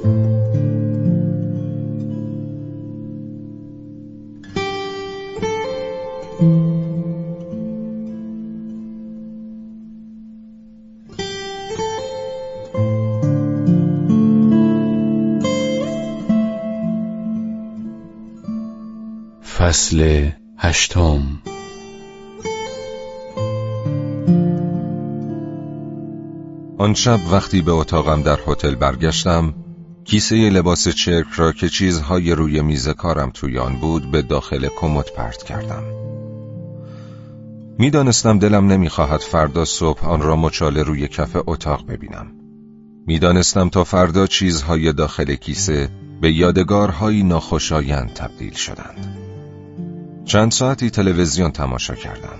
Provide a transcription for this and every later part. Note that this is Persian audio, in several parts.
فصل هشتم. آن شب وقتی به اتاقم در هتل برگشتم کیسه لباس چرک را که چیزهای روی میز کارم توی آن بود به داخل کمد پرت کردم. می‌دانستم دلم نمی‌خواهد فردا صبح آن را مچاله روی کف اتاق ببینم. می‌دانستم تا فردا چیزهای داخل کیسه به یادگارهایی ناخوشایند تبدیل شدند. چند ساعتی تلویزیون تماشا کردم.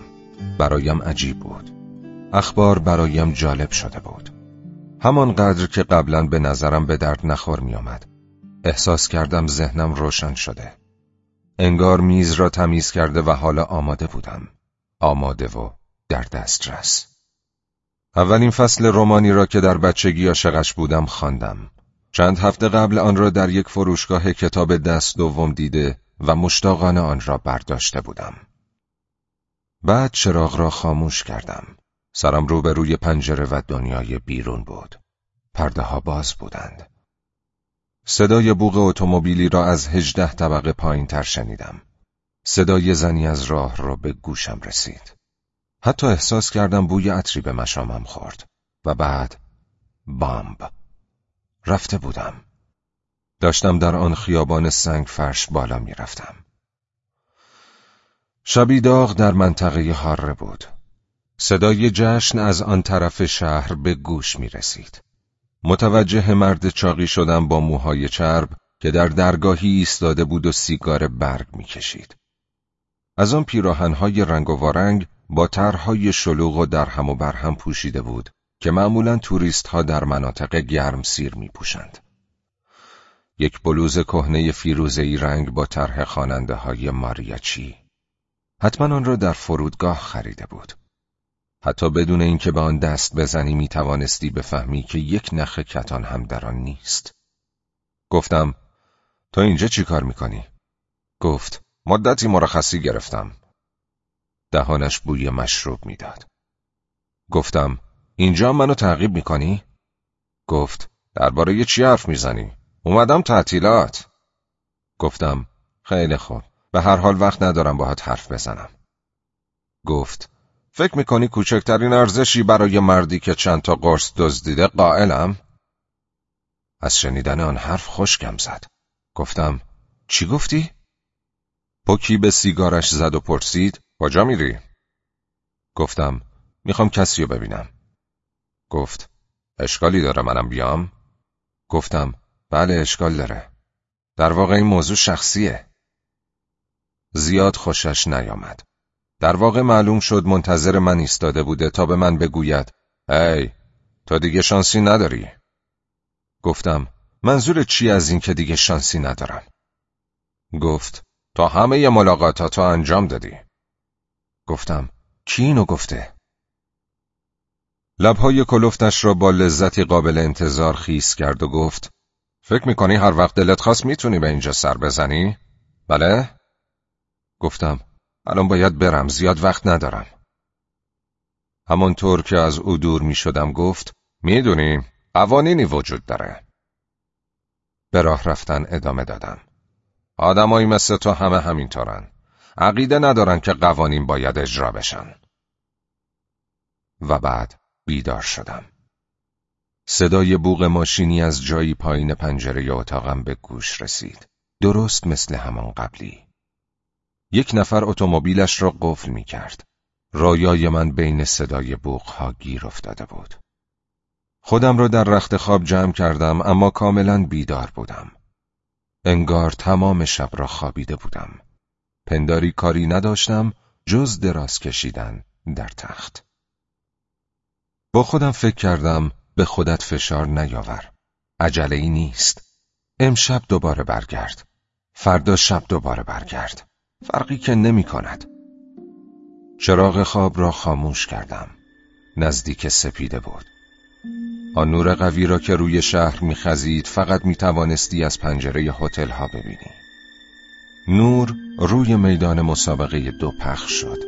برایم عجیب بود. اخبار برایم جالب شده بود. همانقدر که قبلا به نظرم به درد نخور می آمد. احساس کردم ذهنم روشن شده انگار میز را تمیز کرده و حالا آماده بودم آماده و در دسترس اولین فصل رومانی را که در بچگی عاشقش بودم خواندم. چند هفته قبل آن را در یک فروشگاه کتاب دست دوم دیده و مشتاقانه آن را برداشته بودم. بعد چراغ را خاموش کردم. سرم رو به روی پنجره و دنیای بیرون بود. پرده ها باز بودند. صدای بوغ اتومبیلی را از هجده طبقه پایین تر شنیدم. صدای زنی از راه را به گوشم رسید. حتی احساس کردم بوی عطری به مشامم خورد و بعد بامب رفته بودم. داشتم در آن خیابان سنگ فرش بالا می رفتم. شبی داغ در منطقه هاره بود. صدای جشن از آن طرف شهر به گوش می رسید. متوجه مرد چاقی شدم با موهای چرب که در درگاهی ایستاده بود و سیگار برگ می کشید. از آن پیراهنهای رنگ و وارنگ با طرحهای شلوغ و در هم و بر هم پوشیده بود که معمولا توریست ها در مناطق گرم سیر می پوشند. یک بلوز کهنه فیروزه‌ای رنگ با طرح خواننده های ماریاچی. حتما آن را در فرودگاه خریده بود. حتی بدون اینکه به آن دست بزنی می توانستی بفهمی که یک نخ کتان هم در آن نیست. گفتم تو اینجا چی کار می‌کنی؟ گفت مدتی مرخصی گرفتم. دهانش بوی مشروب می‌داد. گفتم اینجا منو تعقیب می‌کنی؟ گفت درباره چی حرف می‌زنی؟ اومدم تعطیلات گفتم خیلی خوب به هر حال وقت ندارم باهات حرف بزنم گفت فکر می‌کنی کوچکترین ارزشی برای مردی که چند تا قرص دزدیده قائلم؟ از شنیدن آن حرف خوشگم زد گفتم چی گفتی؟ پوکی به سیگارش زد و پرسید کجا میری؟ گفتم می‌خوام کسی رو ببینم گفت اشکالی داره منم بیام؟ گفتم بله اشکال داره. در واقع این موضوع شخصیه. زیاد خوشش نیامد. در واقع معلوم شد منتظر من ایستاده بوده تا به من بگوید ای تو دیگه شانسی نداری. گفتم منظور چی از این که دیگه شانسی ندارم؟ گفت تا همه ملاقاتاتو انجام دادی. گفتم کی اینو گفته؟ لبهای کلفتش را با لذتی قابل انتظار خیس کرد و گفت فکر می‌کنی هر وقت دلت خواست می‌تونی به اینجا سر بزنی؟ بله؟ گفتم الان باید برم زیاد وقت ندارم. همانطور که از او دور می شدم گفت می‌دونی قوانینی وجود داره. به راه رفتن ادامه دادم. آدمایی مثل تو همه همینطورن. عقیده ندارن که قوانین باید اجرا بشن. و بعد بیدار شدم. صدای بوغ ماشینی از جایی پایین پنجره اتاقم به گوش رسید. درست مثل همان قبلی. یک نفر اتومبیلش را قفل می کرد. رایای من بین صدای ها گیر افتاده بود. خودم را در رخت خواب جمع کردم اما کاملا بیدار بودم. انگار تمام شب را خوابیده بودم. پنداری کاری نداشتم جز دراز کشیدن در تخت. با خودم فکر کردم به خودت فشار نیاور. عجله ای نیست. امشب دوباره برگرد. فردا شب دوباره برگرد. فرقی که نمی کند. چراغ خواب را خاموش کردم. نزدیک سپیده بود. آن نور قوی را که روی شهر میخزید فقط می‌توانستی از پنجره هتل ها ببینی نور روی میدان مسابقه دو پخش شد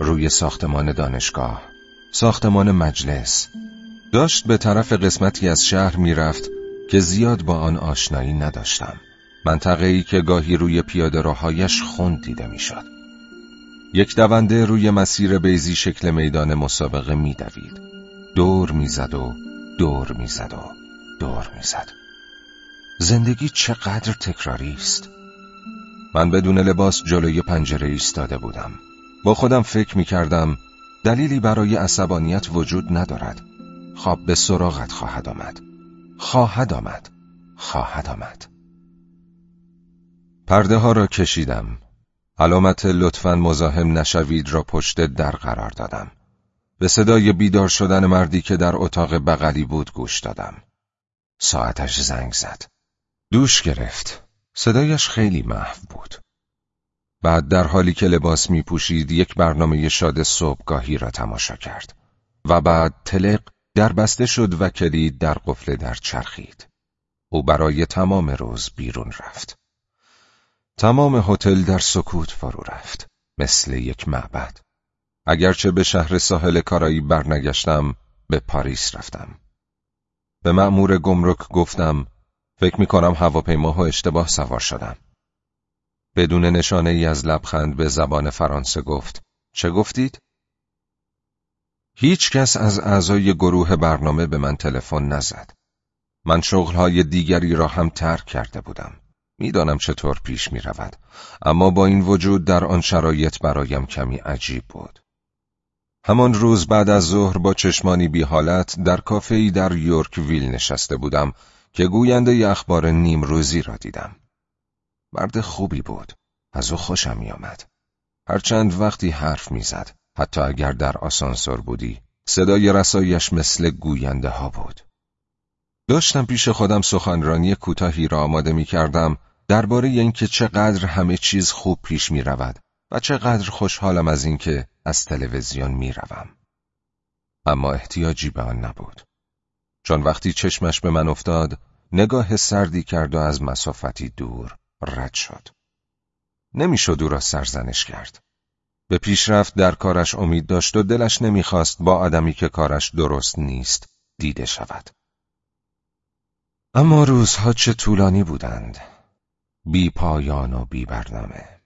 روی ساختمان دانشگاه ساختمان مجلس داشت به طرف قسمتی از شهر می‌رفت که زیاد با آن آشنایی نداشتم منطقه ای که گاهی روی پیاده راهایش خون دیده می‌شد. یک دونده روی مسیر بیزی شکل میدان مسابقه میدوید. دور می‌زد و دور می‌زد و دور می‌زد. زندگی چقدر تکراری است. من بدون لباس جلوی پنجره ایستاده بودم. با خودم فکر می کردم دلیلی برای عصبانیت وجود ندارد. خواب به سراغت خواهد آمد. خواهد آمد. خواهد آمد. پرده ها را کشیدم. علامت لطفا مزاحم نشوید را پشت در قرار دادم. به صدای بیدار شدن مردی که در اتاق بغلی بود گوش دادم. ساعتش زنگ زد. دوش گرفت. صدایش خیلی محو بود. بعد در حالی که لباس می پوشید یک برنامه شاد صبحگاهی را تماشا کرد و بعد تلق در بسته شد و کلید در قفل در چرخید. او برای تمام روز بیرون رفت. تمام هتل در سکوت فرو رفت مثل یک معبد. اگرچه به شهر ساحل کارایی برنگشتم به پاریس رفتم. به مأمور گمرک گفتم فکر می کنم هواپیما و اشتباه سوار شدم. بدون نشانه ای از لبخند به زبان فرانسه گفت چه گفتید؟ هیچ کس از اعضای گروه برنامه به من تلفن نزد. من شغلهای دیگری را هم ترک کرده بودم. می‌دانم چطور پیش می رود. اما با این وجود در آن شرایط برایم کمی عجیب بود. همان روز بعد از ظهر با چشمانی بی حالت در کافه‌ای در یورک ویل نشسته بودم که گوینده اخبار نیم روزی را دیدم. مرد خوبی بود. از او خوشم می آمد. هرچند وقتی حرف می‌زد، حتی اگر در آسانسور بودی، صدای رسایش مثل گوینده ها بود. داشتم پیش خودم سخنرانی کوتاهی را آماده می کردم درباره اینکه چقدر همه چیز خوب پیش می رود و چقدر خوشحالم از اینکه از تلویزیون می روم. اما احتیاجی به آن نبود. چون وقتی چشمش به من افتاد، نگاه سردی کرد و از مسافتی دور رد شد. نمی‌شد او را سرزنش کرد. به پیشرفت در کارش امید داشت و دلش نمی‌خواست با آدمی که کارش درست نیست دیده شود. اما روزها چه طولانی بودند. بی پایان و بی برنامه.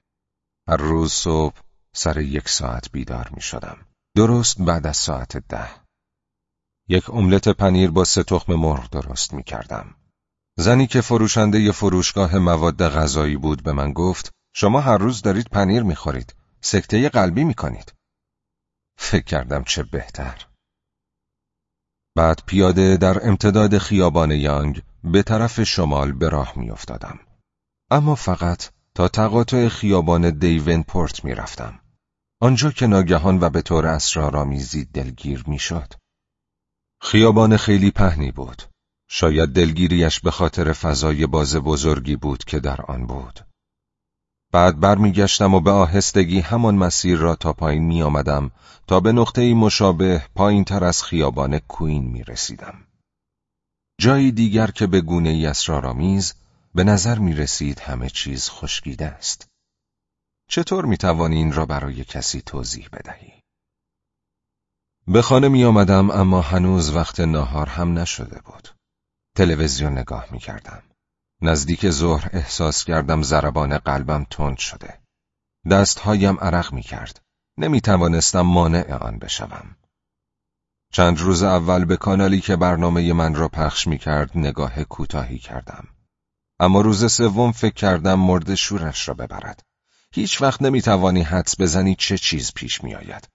هر روز صبح سر یک ساعت بیدار می شدم. درست بعد از ساعت ده. یک املت پنیر با سه تخم مرغ درست می کردم. زنی که فروشنده فروشگاه مواد غذایی بود به من گفت شما هر روز دارید پنیر می خورید. سکته قلبی می کنید. فکر کردم چه بهتر. بعد پیاده در امتداد خیابان یانگ به طرف شمال به راه می افتادم. اما فقط تا تقاطع خیابان دیونپورت می رفتم. آنجا که ناگهان و به طور اسرارآمیزی دلگیر می شد. خیابان خیلی پهنی بود. شاید دلگیریش به خاطر فضای باز بزرگی بود که در آن بود. بعد برمیگشتم و به آهستگی همان مسیر را تا پایین می آمدم تا به نقطه مشابه پایین تر از خیابان کوین می رسیدم. جایی دیگر که به گونه ای اسرارآمیز به نظر می رسید همه چیز خشکیده است. چطور می توانی این را برای کسی توضیح بدهی؟ به خانه می آمدم اما هنوز وقت ناهار هم نشده بود. تلویزیون نگاه می کردم. نزدیک ظهر احساس کردم ضربان قلبم تند شده. دستهایم عرق می کرد. نمی توانستم مانع آن بشوم. چند روز اول به کانالی که برنامه من را پخش می کرد نگاه کوتاهی کردم. اما روز سوم فکر کردم مرد شورش را ببرد. هیچ وقت نمی توانی حدس بزنی چه چیز پیش می آید.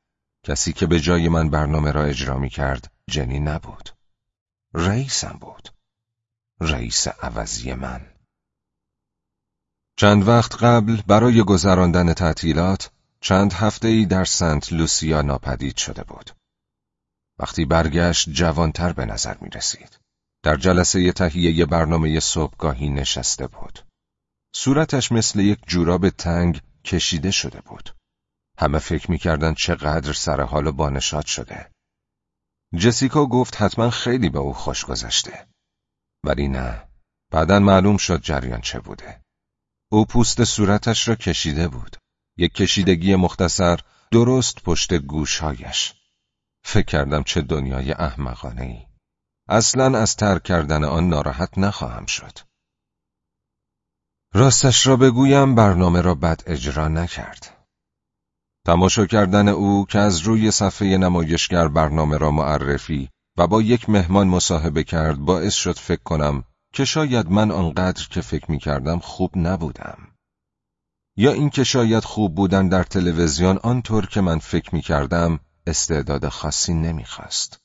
کسی که به جای من برنامه را اجرا می کرد جنی نبود. رئیسم بود. رئیس عوضی من. چند وقت قبل برای گذراندن تعطیلات چند هفته ای در سنت لوسیا ناپدید شده بود. وقتی برگشت جوانتر به نظر می رسید. در جلسه تهیه برنامه صبحگاهی نشسته بود. صورتش مثل یک جوراب تنگ کشیده شده بود. همه فکر می‌کردند چقدر سر حال و بانشاد شده. جسیکا گفت حتما خیلی به او خوش گذشته. ولی نه. بعدا معلوم شد جریان چه بوده. او پوست صورتش را کشیده بود. یک کشیدگی مختصر درست پشت گوشهایش. فکر کردم چه دنیای احمقانه ای. اصلا از ترک کردن آن ناراحت نخواهم شد. راستش را بگویم برنامه را بد اجرا نکرد. تماشا کردن او که از روی صفحه نمایشگر برنامه را معرفی و با یک مهمان مصاحبه کرد باعث شد فکر کنم که شاید من آنقدر که فکر می کردم خوب نبودم. یا اینکه شاید خوب بودن در تلویزیون آنطور که من فکر می کردم استعداد خاصی نمی‌خواست.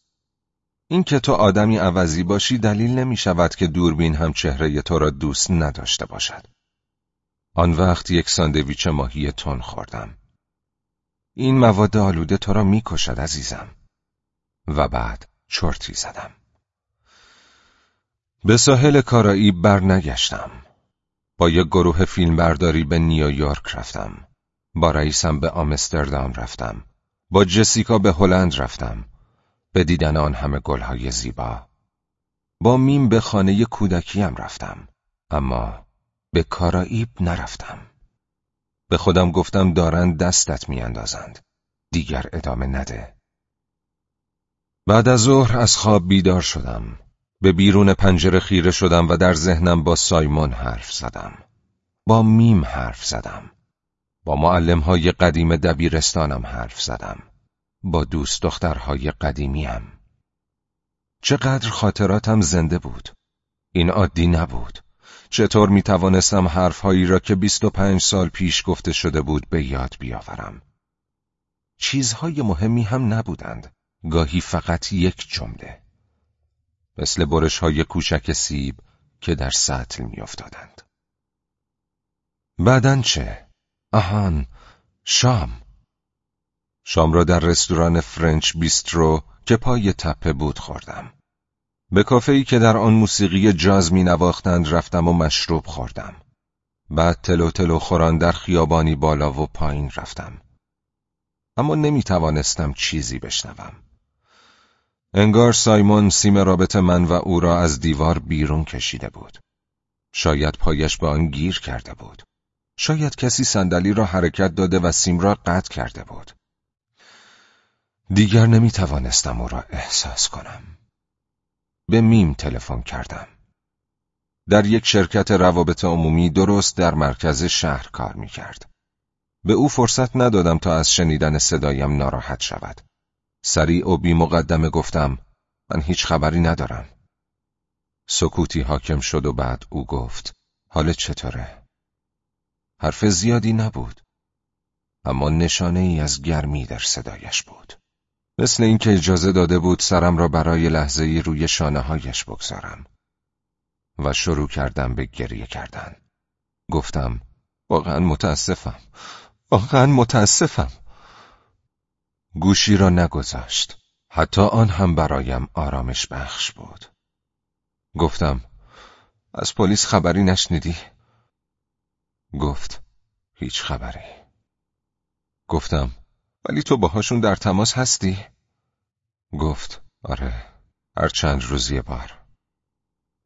اینکه تو آدمی عوضی باشی دلیل نمی شود که دوربین هم چهره تو را دوست نداشته باشد. آن وقت یک ساندویچ ماهی تون خوردم. این مواد آلوده تو را می‌کشد عزیزم. و بعد چرتی زدم. به ساحل کارایی برنگشتم. با یک گروه فیلمبرداری به نیویورک رفتم. با رئیسم به آمستردام رفتم. با جسیکا به هلند رفتم. به دیدن آن همه گلهای زیبا. با میم به خانه کودکیم رفتم. اما به کارائیب نرفتم. به خودم گفتم دارند دستت میاندازند. دیگر ادامه نده. بعد از ظهر از خواب بیدار شدم. به بیرون پنجره خیره شدم و در ذهنم با سایمون حرف زدم. با میم حرف زدم. با معلم های قدیم دبیرستانم حرف زدم. با دوست دخترهای قدیمیم. چقدر خاطراتم زنده بود. این عادی نبود. چطور می توانستم حرفهایی را که بیست و پنج سال پیش گفته شده بود به یاد بیاورم؟ چیزهای مهمی هم نبودند. گاهی فقط یک جمله. مثل برش های کوچک سیب که در سطل می افتادند. بعدن چه؟ آهان، شام. شام را در رستوران فرنچ بیسترو که پای تپه بود خوردم. به کافه که در آن موسیقی جاز می نواختند رفتم و مشروب خوردم. بعد تلو تلو خوران در خیابانی بالا و پایین رفتم. اما نمی توانستم چیزی بشنوم. انگار سایمون سیم رابط من و او را از دیوار بیرون کشیده بود. شاید پایش به آن گیر کرده بود. شاید کسی صندلی را حرکت داده و سیم را قطع کرده بود. دیگر نمی توانستم او را احساس کنم. به میم تلفن کردم. در یک شرکت روابط عمومی درست در مرکز شهر کار می کرد. به او فرصت ندادم تا از شنیدن صدایم ناراحت شود. سریع و بی مقدمه گفتم من هیچ خبری ندارم. سکوتی حاکم شد و بعد او گفت حال چطوره؟ حرف زیادی نبود. اما نشانه ای از گرمی در صدایش بود. مثل اینکه اجازه داده بود سرم را برای لحظه ای روی شانه هایش بگذارم. و شروع کردم به گریه کردن. گفتم واقعا متاسفم. واقعا متاسفم. گوشی را نگذاشت. حتی آن هم برایم آرامش بخش بود. گفتم از پلیس خبری نشنیدی؟ گفت هیچ خبری. گفتم ولی تو باهاشون در تماس هستی؟ گفت آره هر چند روزی بار.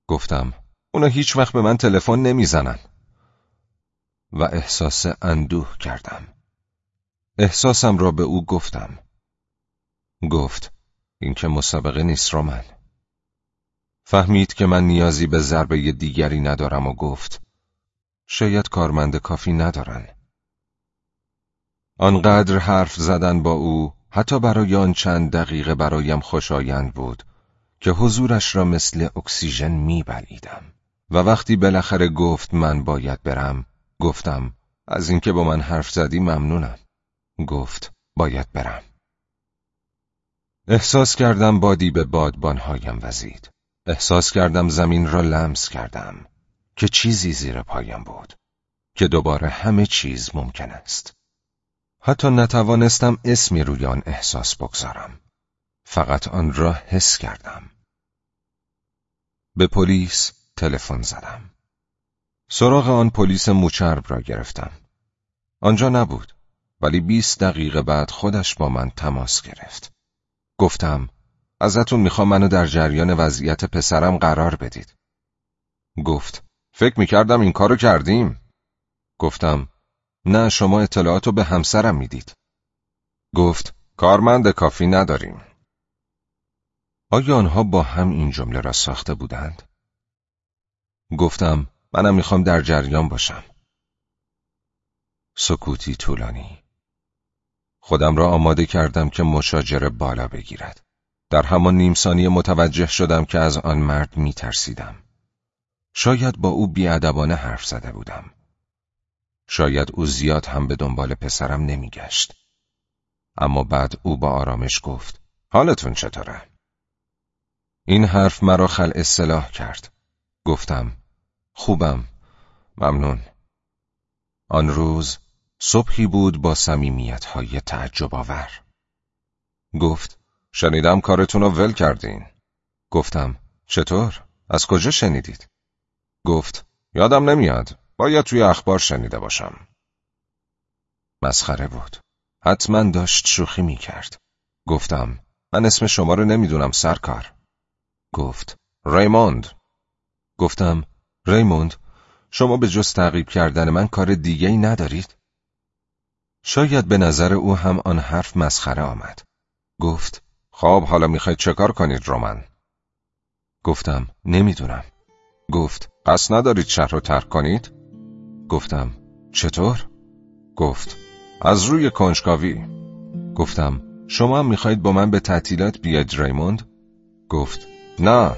گفتم اونا هیچ وقت به من تلفن نمی‌زنن. و احساس اندوه کردم. احساسم را به او گفتم. گفت این که مسابقه نیست من. فهمید که من نیازی به ضربه دیگری ندارم و گفت شاید کارمند کافی ندارن. آنقدر حرف زدن با او حتی برای آن چند دقیقه برایم خوشایند بود که حضورش را مثل اکسیژن میبلیدم و وقتی بالاخره گفت من باید برم گفتم از اینکه با من حرف زدی ممنونم. گفت باید برم. احساس کردم بادی به بادبانهایم وزید. احساس کردم زمین را لمس کردم. که چیزی زیر پایم بود که دوباره همه چیز ممکن است. حتی نتوانستم اسمی روی آن احساس بگذارم. فقط آن را حس کردم. به پلیس تلفن زدم. سراغ آن پلیس موچرب را گرفتم. آنجا نبود ولی بیست دقیقه بعد خودش با من تماس گرفت. گفتم ازتون می‌خوام منو در جریان وضعیت پسرم قرار بدید. گفت فکر می‌کردم این کارو کردیم. گفتم نه شما اطلاعاتو به همسرم می‌دید. گفت کارمند کافی نداریم. آیا آنها با هم این جمله را ساخته بودند؟ گفتم منم می‌خوام در جریان باشم. سکوتی طولانی. خودم را آماده کردم که مشاجره بالا بگیرد. در همان نیم ثانیه متوجه شدم که از آن مرد می ترسیدم. شاید با او بیادبانه حرف زده بودم. شاید او زیاد هم به دنبال پسرم نمیگشت. اما بعد او با آرامش گفت حالتون چطوره؟ این حرف مرا خل اصلاح کرد. گفتم خوبم ممنون. آن روز صبحی بود با سمیمیت های تعجب آور. گفت شنیدم کارتون رو ول کردین. گفتم چطور؟ از کجا شنیدید؟ گفت یادم نمیاد. باید توی اخبار شنیده باشم. مسخره بود. حتما داشت شوخی می کرد. گفتم من اسم شما رو نمی‌دونم سرکار. گفت ریموند. گفتم ریموند شما به جز تعقیب کردن من کار دیگه ای ندارید؟ شاید به نظر او هم آن حرف مسخره آمد. گفت خب حالا می‌خواید چکار کنید رومن؟ گفتم نمی‌دونم. گفت قصد ندارید شهر رو ترک کنید؟ گفتم چطور؟ گفت از روی کنجکاوی گفتم شما هم می‌خواید با من به تعطیلات بیاید ریموند؟ گفت نه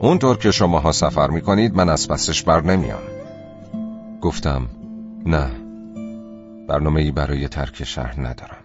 اونطور که شماها سفر می‌کنید من از پسش بر نمیام گفتم نه برنامه ای برای ترک شهر ندارم